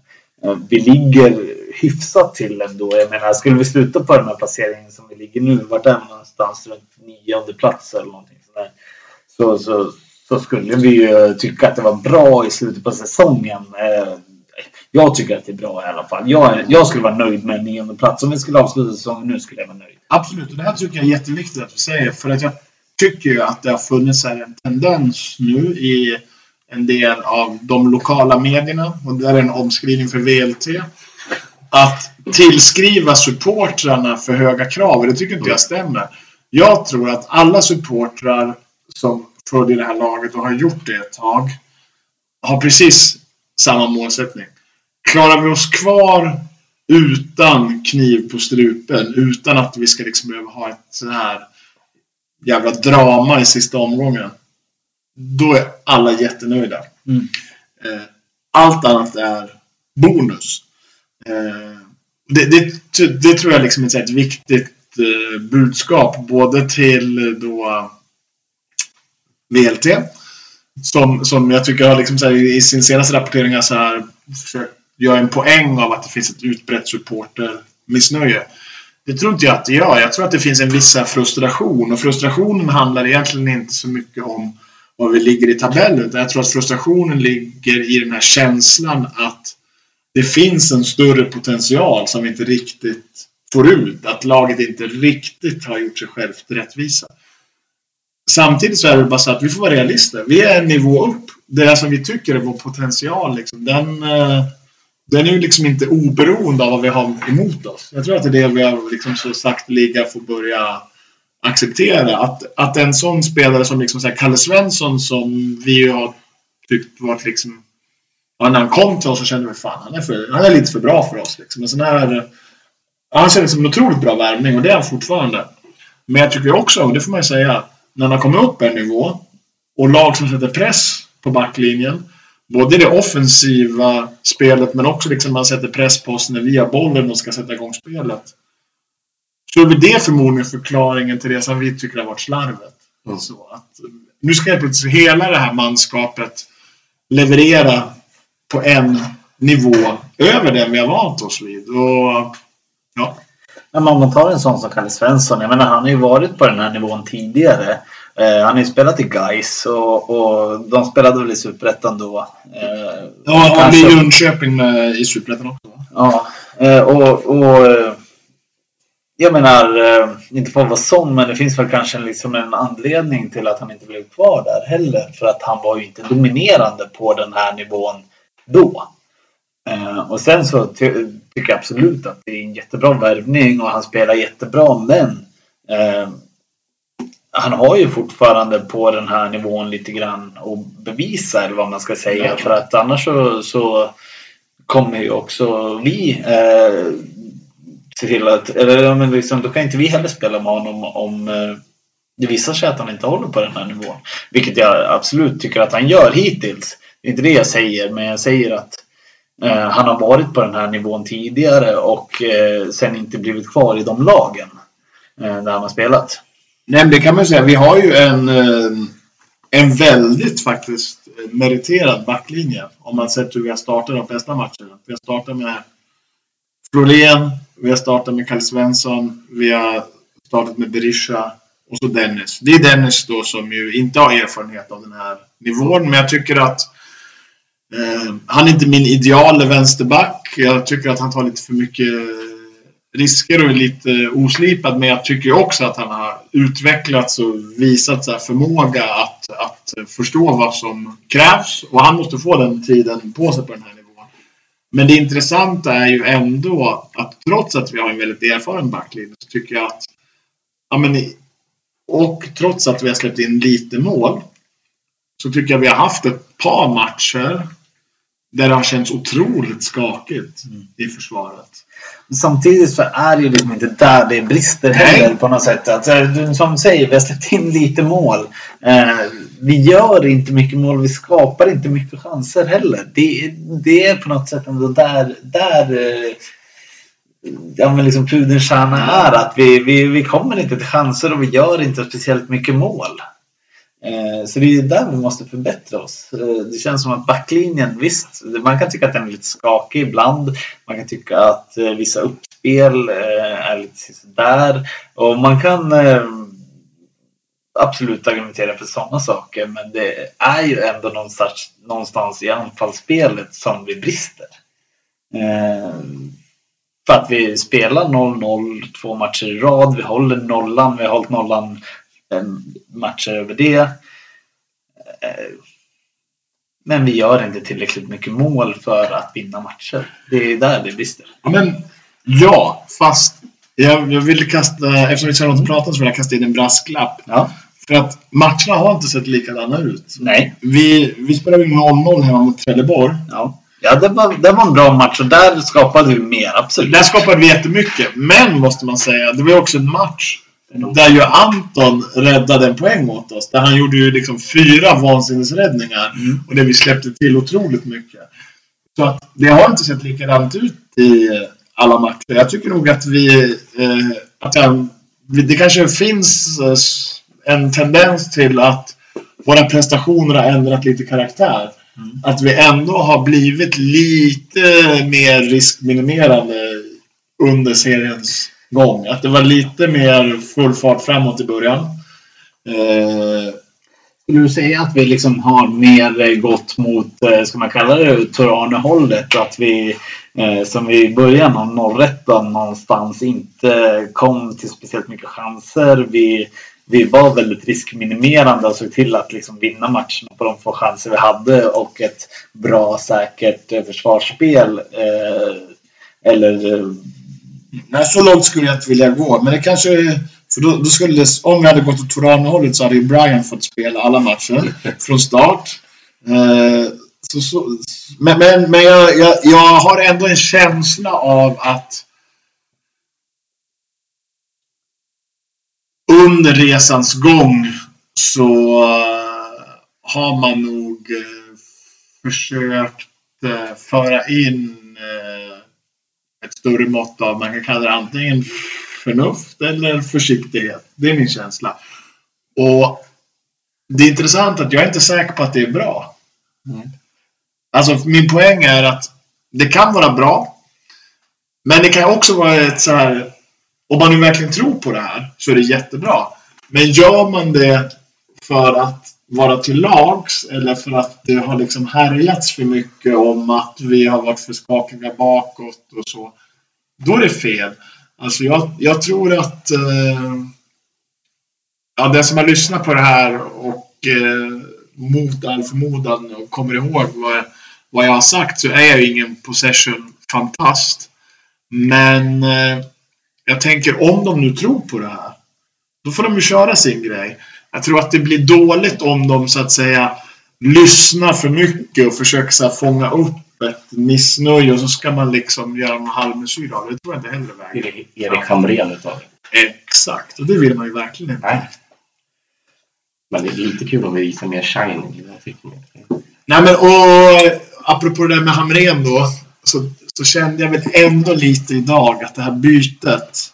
Vi ligger hyfsat till ändå. Jag menar, skulle vi sluta på den här placeringen som vi ligger nu, vart är någonstans runt nionde plats eller någonting sådär. Så, så, så skulle vi ju tycka att det var bra i slutet på säsongen. Eh, jag tycker att det är bra i alla fall. Jag, jag skulle vara nöjd med en nionde plats. Om vi skulle avsluta säsongen nu skulle jag vara nöjd. Absolut, och det här tycker jag är jätteviktigt att vi säger. För att jag tycker ju att det har funnits här en tendens nu i en del av de lokala medierna, och där är en omskrivning för VLT, att tillskriva supportrarna för höga krav. Det tycker inte jag stämmer. Jag tror att alla supportrar som följer det här laget och har gjort det ett tag har precis samma målsättning. Klarar vi oss kvar utan kniv på strupen, utan att vi ska liksom behöva ha ett så här jävla drama i sista omgången. Då är alla jättenöjda. Mm. Eh, Allt annat är bonus. Eh, Det, det, det tror jag liksom är ett viktigt eh, budskap både till då VLT som, som jag tycker har liksom här, i sin senaste rapportering så här, försökt göra en poäng av att det finns ett utbrett supportermissnöje. Det tror inte jag att det gör. Jag tror att det finns en viss frustration och frustrationen handlar egentligen inte så mycket om var vi ligger i tabellen. Jag tror att frustrationen ligger i den här känslan att det finns en större potential som vi inte riktigt får ut. Att laget inte riktigt har gjort sig självt rättvisa. Samtidigt så är det bara så att vi får vara realister. Vi är en nivå upp. Det som vi tycker är vår potential, liksom, den, eh, den är ju liksom inte oberoende av vad vi har emot oss. Jag tror att det är det vi har liksom så sagt ligga får börja acceptera. Att, att en sån spelare som liksom så här Kalle Svensson som vi ju har tyckt varit liksom Ja, när han kom till oss så kände vi fan, han är, för, han är lite för bra för oss. Liksom. En sån här, eh, han kändes som en otroligt bra värvning och det är han fortfarande. Men jag tycker också, och det får man ju säga, när han har kommit upp en nivå och lag som sätter press på backlinjen. Både i det offensiva spelet men också liksom man sätter press på oss när vi har bollen och ska sätta igång spelet. Är väl det förmodligen förklaringen till det som vi tycker har varit slarvet. Mm. Så att, nu ska jag plötsligt hela det här manskapet leverera på en nivå över den vi har vant oss vid. Och, ja, Men om man tar en sån som Kalle Svensson. Jag menar, han har ju varit på den här nivån tidigare. Eh, han har ju spelat i Gais och, och de spelade väl i Superettan då. Eh, Ja, han kanske- blir Jönköping med, i Superettan också. Ja, eh, och, och eh, jag menar, eh, inte för att vara sån, men det finns väl kanske liksom en anledning till att han inte blev kvar där heller. För att han var ju inte dominerande på den här nivån då. Eh, Och sen så ty tycker jag absolut att det är en jättebra värvning och han spelar jättebra, men eh, han har ju fortfarande på den här nivån lite grann att bevisa, eller vad man ska säga. För att annars så, så kommer ju också vi eh, se till att, eller ja, men liksom, då kan inte vi heller spela med honom om eh, det visar sig att han inte håller på den här nivån. Vilket jag absolut tycker att han gör hittills. Det är inte det jag säger, men jag säger att eh, han har varit på den här nivån tidigare och eh, sen inte blivit kvar i de lagen eh, där han har spelat. Nej, men det kan man ju säga. Vi har ju en, eh, en väldigt faktiskt eh, meriterad backlinje. Om man sett hur vi har startat de flesta matcherna. Vi har startat med Florén, vi har startat med Kalle Svensson, vi har startat med Berisha och så Dennis. Det är Dennis då som ju inte har erfarenhet av den här nivån, men jag tycker att eh, han är inte min ideal vänsterback. Jag tycker att han tar lite för mycket risker och är lite oslipad, men jag tycker också att han har utvecklats och visat så här förmåga att, att förstå vad som krävs och han måste få den tiden på sig på den här nivån. Men det intressanta är ju ändå att trots att vi har en väldigt erfaren backlinje så tycker jag att ja, men, och trots att vi har släppt in lite mål så tycker jag vi har haft ett par matcher där det har känts otroligt skakigt i försvaret. Samtidigt så är det ju liksom inte där det brister heller på något sätt. Att, du- som du säger, vi har släppt in lite mål. Eh, vi gör inte mycket mål, vi skapar inte mycket chanser heller. Det, det är på något sätt ändå där, där eh, ja, men liksom pudelns kärna är. Att vi, vi, vi kommer inte till chanser och vi gör inte speciellt mycket mål. Eh, så det är ju där vi måste förbättra oss. Eh, det känns som att backlinjen, visst, man kan tycka att den är lite skakig ibland. Man kan tycka att vissa uppspel är lite där. Och man kan absolut argumentera för sådana saker. Men det är ju ändå någonstans, någonstans i anfallsspelet som vi brister. Eh, För att vi spelar 0-0 två matcher i rad. Vi håller nollan. Vi har hållit nollan matcher över det. Eh, Men vi gör inte tillräckligt mycket mål för att vinna matcher. Det är där det brister. Men ja, fast jag, jag vill kasta, eftersom vi ska att prata så vill jag kasta in en brasklapp. Ja. För att matcherna har inte sett likadana ut. Nej. Vi, vi spelade ju 0-0 hemma mot Trelleborg. Ja. Ja, det var, det var en bra match och där skapade vi mer, absolut. Där skapade vi jättemycket. Men, måste man säga, det var ju också en match där ju Anton räddade en poäng åt oss. Där han gjorde ju liksom fyra vansinnesräddningar. Mm. Och där vi släppte till otroligt mycket. Så att det har inte sett likadant ut i alla matcher. Jag tycker nog att vi... Eh, att jag, det kanske finns eh, en tendens till att våra prestationer har ändrat lite karaktär. Att vi ändå har blivit lite mer riskminimerande under seriens gång. Att det var lite mer full fart framåt i början. Eh, Skulle du säga att vi liksom har mer gått mot, eh, ska man kalla det, Torane-hållet? Att vi, eh, som vi i början av norrättan någonstans, inte kom till speciellt mycket chanser. Vi, vi var väldigt riskminimerande och såg till att liksom vinna matcherna på de få chanser vi hade och ett bra, säkert eh, försvarsspel. Eh, eller eh, nej, så långt skulle jag inte vilja gå. Men det kanske... För då, då skulle det, om vi hade gått åt Torano-hållet så hade ju Brian fått spela alla matcher från start. Eh, så, så, men men, men jag, jag, jag har ändå en känsla av att under resans gång så eh, har man nog eh, försökt eh, föra in ett större mått av, man kan kalla det antingen förnuft eller försiktighet. Det är min känsla. Och det är intressant att jag är inte säker på att det är bra. Mm. Alltså min poäng är att det kan vara bra. Men det kan också vara ett så här, om man nu verkligen tror på det här så är det jättebra. Men gör man det för att vara till lags eller för att det har liksom härjats för mycket om att vi har varit för skakiga bakåt och så. Då är det fel. Alltså jag, jag tror att eh, ja, den som har lyssnat på det här och eh, mot all förmodan och kommer ihåg vad, vad jag har sagt så är jag ingen possession-fantast. Men eh, jag tänker om de nu tror på det här, då får de ju köra sin grej. Jag tror att det blir dåligt om de så att säga lyssnar för mycket och försöker så här, fånga upp ett missnöje och så ska man liksom göra en halvmesyr av det. Det tror jag inte heller vägen. Erik, Erik Hamrén utav det. Exakt, och det vill man ju verkligen inte. Nej. Men det är lite kul om vi visar mer shining i den här typen. Nej men och apropå det där med Hamrén då. Så, så kände jag väl ändå lite idag att det här bytet.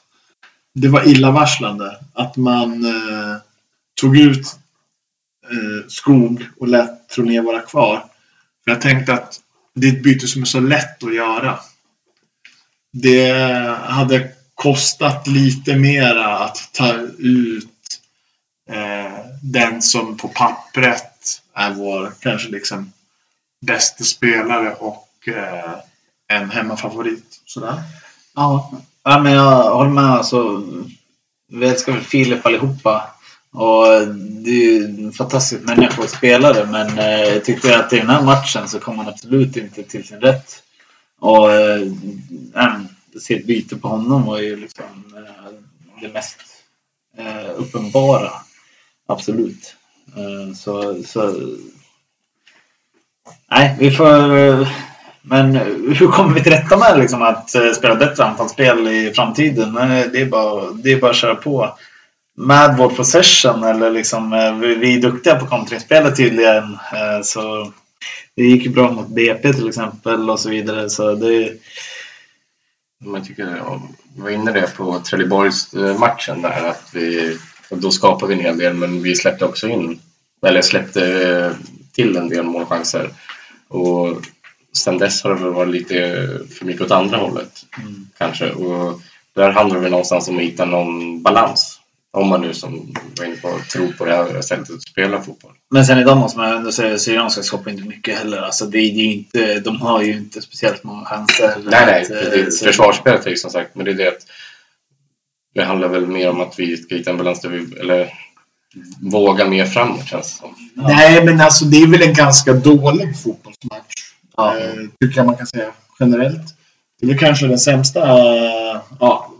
Det var illavarslande. Att man eh, tog ut eh, Skog och lät Troné vara kvar. För jag tänkte att det är ett byte som är så lätt att göra. Det hade kostat lite mera att ta ut eh, den som på pappret är vår kanske liksom bästa spelare och eh, en hemmafavorit. Sådär. Ja, ja men jag håller med. Alltså, vi älskar väl Filip allihopa. Och det är ju en fantastisk människa och spelare men eh, jag tyckte att i den här matchen så kom han absolut inte till sin rätt. Och eh, se ett byte på honom var ju liksom eh, det mest eh, uppenbara. Absolut. Eh, så, så Nej, vi får... Eh, men hur kommer vi till rätta med liksom, att eh, spela bättre anfallsspel i framtiden? Eh, det är bara, det är bara att köra på. Med vår possession eller liksom, eh, vi, är duktiga på kontringsspelet tydligen. Så det gick ju bra mot BP till exempel och så vidare. Så det, Man tycker, vi var inne det på Trelleborgs-matchen där att vi, då skapade vi en hel del men vi släppte också in, eller släppte till en del målchanser. Och sen dess har det väl varit lite för mycket åt andra hållet kanske. Och där handlar det någonstans om att hitta någon balans. Om man nu som var inne på tror på det här sättet att spela fotboll. Men sen idag måste man ändå säga att Syrianska skapar inte mycket heller. Alltså det, är- inte, de har ju inte speciellt många chanser. Nej, nej, Att, det är så- försvarsspelet är ju som sagt, men det är det att det handlar väl mer om att vi ska hitta en balans där vi, eller våga mer framåt känns det som. Nej, men alltså det är väl en ganska dålig fotbollsmatch. Ja. Eh, tycker jag man kan säga generellt. Det är väl kanske den sämsta, eh, ja,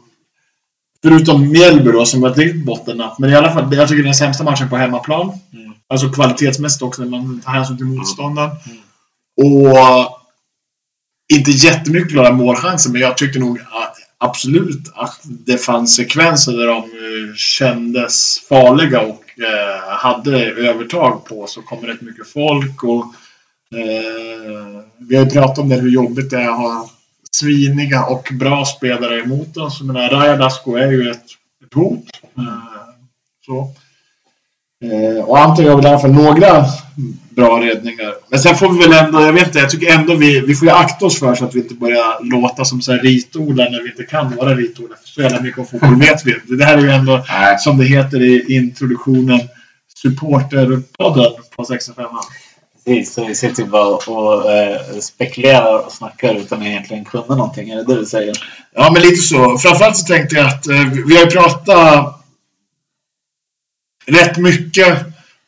förutom Mjällby då som var ett riktigt bottennapp. Men i alla fall, jag tycker det är den sämsta matchen på hemmaplan. Mm. Alltså kvalitetsmässigt också när man tar hänsyn till motståndaren. Och inte jättemycket klara målchanser, men jag tyckte nog absolut att det fanns sekvenser där de eh, kändes farliga och eh, hade övertag på. Så kommer rätt mycket folk och eh, vi har ju pratat om det hur jobbigt det är att ha sviniga och bra spelare emot oss. Menar, Raja Dasko är ju ett, ett hot. Eh, så. Eh, och Anton gör väl i alla fall några bra räddningar. Men sen får vi väl ändå, jag vet inte, jag tycker ändå vi, vi får ju akta oss för så att vi inte börjar låta som så här ritodlare när vi inte kan vara ritodlare. För så jävla mycket om fotboll vet vi. Det här är ju ändå, som det heter i introduktionen, supporterpodden på 65 Precis, så vi sitter bara och eh, spekulerar och snackar utan att egentligen kunna någonting. Är det det du säger? Ja, men lite så. Framförallt så tänkte jag att eh, vi har ju pratat rätt mycket.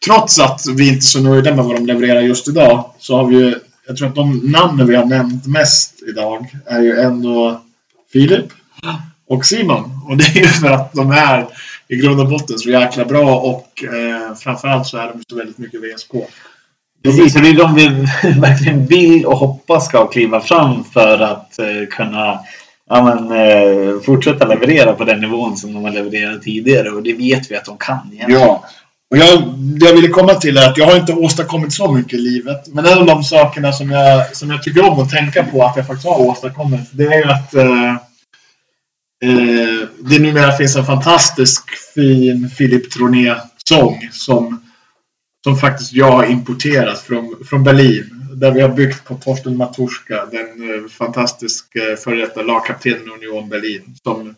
Trots att vi inte är så nöjda med vad de levererar just idag så har vi ju, jag tror att de namnen vi har nämnt mest idag är ju ändå Filip och Simon. Och det är ju för att de är i grund och botten så jäkla bra och eh, framförallt så är de så väldigt mycket VSK. Precis, och det är de vi verkligen vill och hoppas ska kliva fram för att eh, kunna ja, men, eh, fortsätta leverera på den nivån som de har levererat tidigare. Och det vet vi att de kan. egentligen. Ja. Och jag, det jag ville komma till är att jag har inte åstadkommit så mycket i livet. Men en av de sakerna som jag, som jag tycker om att tänka på att jag faktiskt har åstadkommit. Det är ju att eh, eh, det numera finns en fantastisk fin Philip Troné-sång som, som faktiskt jag har importerat från, från Berlin. Där vi har byggt på Torsten Matuszka, den eh, fantastiska före detta lagkaptenen i Union Berlin. Som,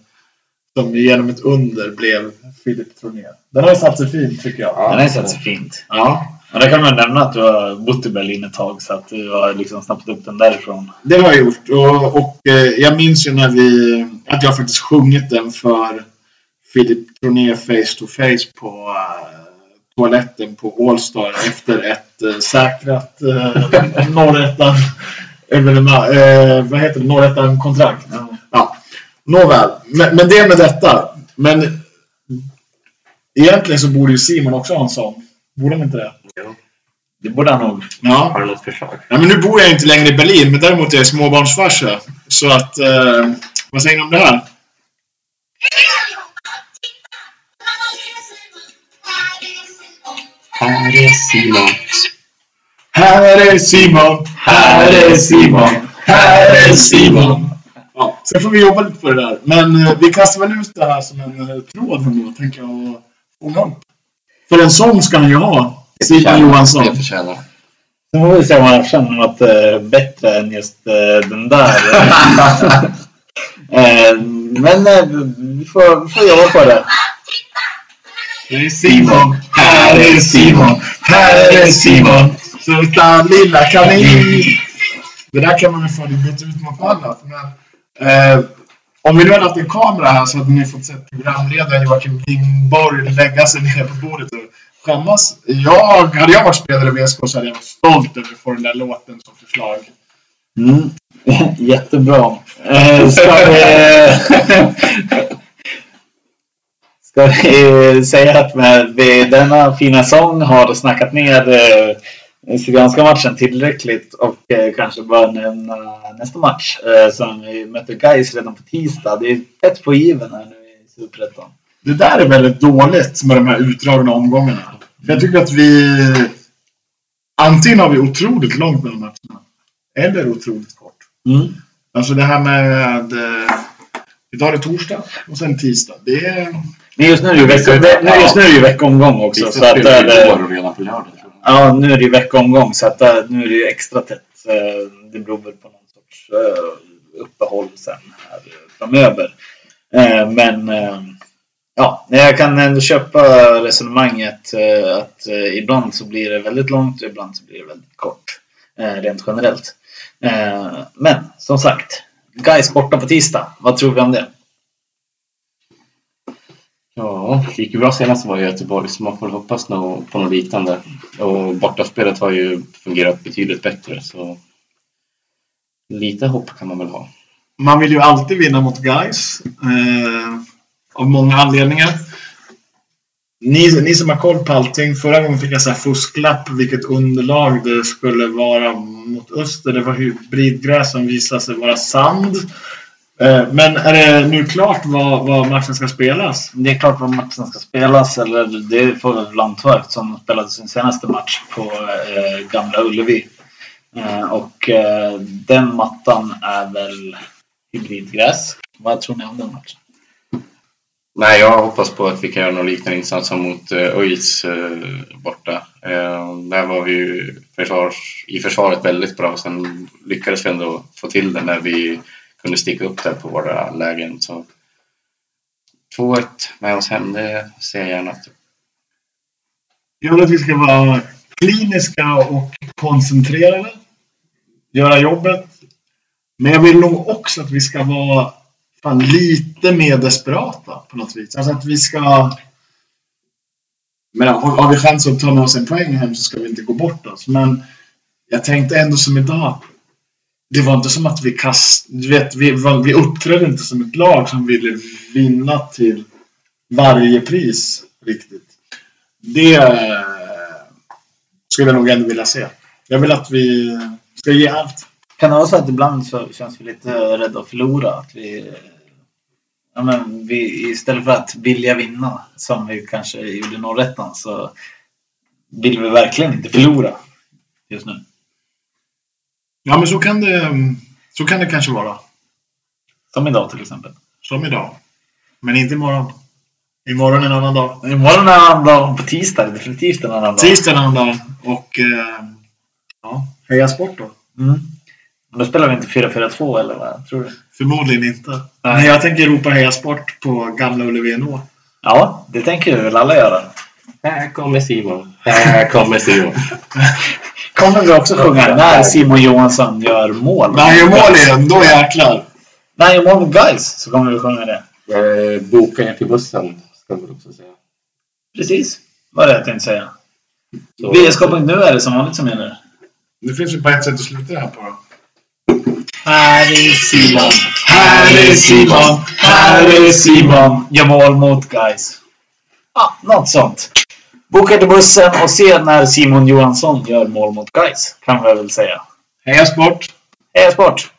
som genom ett under blev Filip Troné. Den har ju satt sig fint tycker jag. Den har satt sig fint. Ja, Men det kan man nämna att du har bott i Berlin ett tag så att du har liksom snappat upp den därifrån. det har jag gjort. Och, och eh, jag minns ju när vi, att jag faktiskt sjungit den för Filip Troné face to face på eh, toaletten på Allstar efter ett uh, säkrat Norrettan evenemang, eh, vad heter det, Norrettan kontrakt. Ja. Nåväl, men, men det med detta. Men egentligen så borde ju Simon också ha en sån. Borde han inte det? Det borde han nog. Ja. Har du något förslag? ja men nu bor jag inte längre i Berlin, men däremot är jag småbarnsfarsa. Så att, eh, vad säger ni om det här? Här är Simon. Här är Simon, här är Simon, här är Simon. Ja, sen får vi jobba lite på det där. Men eh, vi kastar väl ut det här som en eh, tråd ändå, tänker jag. och fånga upp. För en sång ska han ju ha. Simon Johansson. Det förtjänar. Sen får vi se om han känner något eh, bättre än just den där. men vi, får, vi får jobba på det. Här är Simon, här är Simon, här är Simon. Sluta lilla kanin. Det där kan man väl få byta ut mot annat. Men, eh, om vi nu hade haft en kamera här så hade ni fått se programledaren Joakim Lindborg lägga sig ner på bordet och skämmas. Jag, hade jag varit spelare i VSK så hade jag varit stolt över att få den där låten som förslag. Mm. Jättebra. Eh, ska vi... Ska vi säga att med denna fina sång har snackat ner eh, Syrianska matchen tillräckligt och eh, kanske bara nämna nästa match eh, som vi möter Gais redan på tisdag. Det är tätt på given här nu i Superettan. Det där är väldigt dåligt med de här utdragna omgångarna. För jag tycker att vi... Antingen har vi otroligt långt mellan matcherna. Eller otroligt kort. Mm. Alltså det här med... Idag är det torsdag och sen tisdag. Det är... Men just nu är det ju vecka, nu- just nu är det ju veckomgång också. Vissa Så att, igår och redan på lördag. Ja, nu är det ju veckomgång så att nu är det ju extra tätt. Eh, Det beror väl på någon sorts eh, uppehåll sen här eh, framöver. Men ja, jag kan ändå köpa resonemanget att ibland så blir det väldigt långt och ibland så blir det väldigt kort. Rent generellt. Men som sagt, Gais borta på tisdag. Vad tror vi om det? Ja, det gick ju bra senast var i Göteborg så man får hoppas nå- på något liknande. Och bortaspelet har ju fungerat betydligt bättre så lite hopp kan man väl ha. Man vill ju alltid vinna mot guys eh, Av många anledningar. Ni, ni som har koll på allting. Förra gången fick jag så här fusklapp vilket underlag det skulle vara mot öster. Det var hybridgräs som visade sig vara sand. Eh, men är det nu klart vad, vad matchen ska spelas? Det är klart vad matchen ska spelas, eller det får väl eftersom de spelade sin senaste match på eh, Gamla Ullevi. Eh, och eh, den mattan är väl hybridgräs. Vad tror ni om den matchen? Nej, jag hoppas på att vi kan göra någon liknande insats som mot ÖIS eh, borta. Uh, där var vi ju försvars, i försvaret väldigt bra. Sen lyckades vi ändå få till det när vi kunde sticka upp där på våra lägen. Så 2-1 med oss hem, det ser jag gärna. Jag vill att vi ska vara kliniska och koncentrerade. Göra jobbet. Men jag vill nog också att vi ska vara fan, lite mer desperata på något vis. Alltså att vi ska... Men har, har vi chans att ta med oss en poäng hem så ska vi inte gå bort oss. Men jag tänkte ändå som idag. Det var inte som att vi kast, du vet, vi, vi uppträdde inte som ett lag som ville vinna till varje pris riktigt. Det eh, skulle jag nog ändå vilja se. Jag vill att vi ska ge allt. Kan det vara så att ibland så känns vi lite rädda att förlora? Att vi, ja, men vi, istället för att vilja vinna, som vi kanske gjorde i Norrettan, så vill vi verkligen inte förlora just nu. Ja, men så kan det, så kan det kanske vara. Som idag till exempel. Som idag. Men inte imorgon. Imorgon är en annan dag. Imorgon är en annan dag. På tisdag definitivt en annan dag. Tisdag en annan dag. Och eh, ja, heja sport då. Mm. Då spelar vi inte 4-4-2 eller vad tror du? Förmodligen inte. Nej. Men jag tänker ropa Heja Sport på gamla Ullevi ändå. Ja, det tänker väl alla göra. Här kommer Simon. Här kommer Simon. Kommer vi också sjunga när Simon Johansson gör mål? När han gör mål igen, då jäklar. När han gör mål mot Gais så kommer vi sjunga det. Eh, Boka er till bussen, ska vi också säga. Precis. Vad det jag tänkte säga. VSK.nu är det som vanligt som gäller. Det finns ju bara ett sätt att sluta det här på. Här är Simon. Här är Simon. Här är Simon. Gör mål mot Gais. Ja, något sånt. Boka till bussen och se när Simon Johansson gör mål mot Gais. Kan vi väl säga. Heja Sport! Heja sport!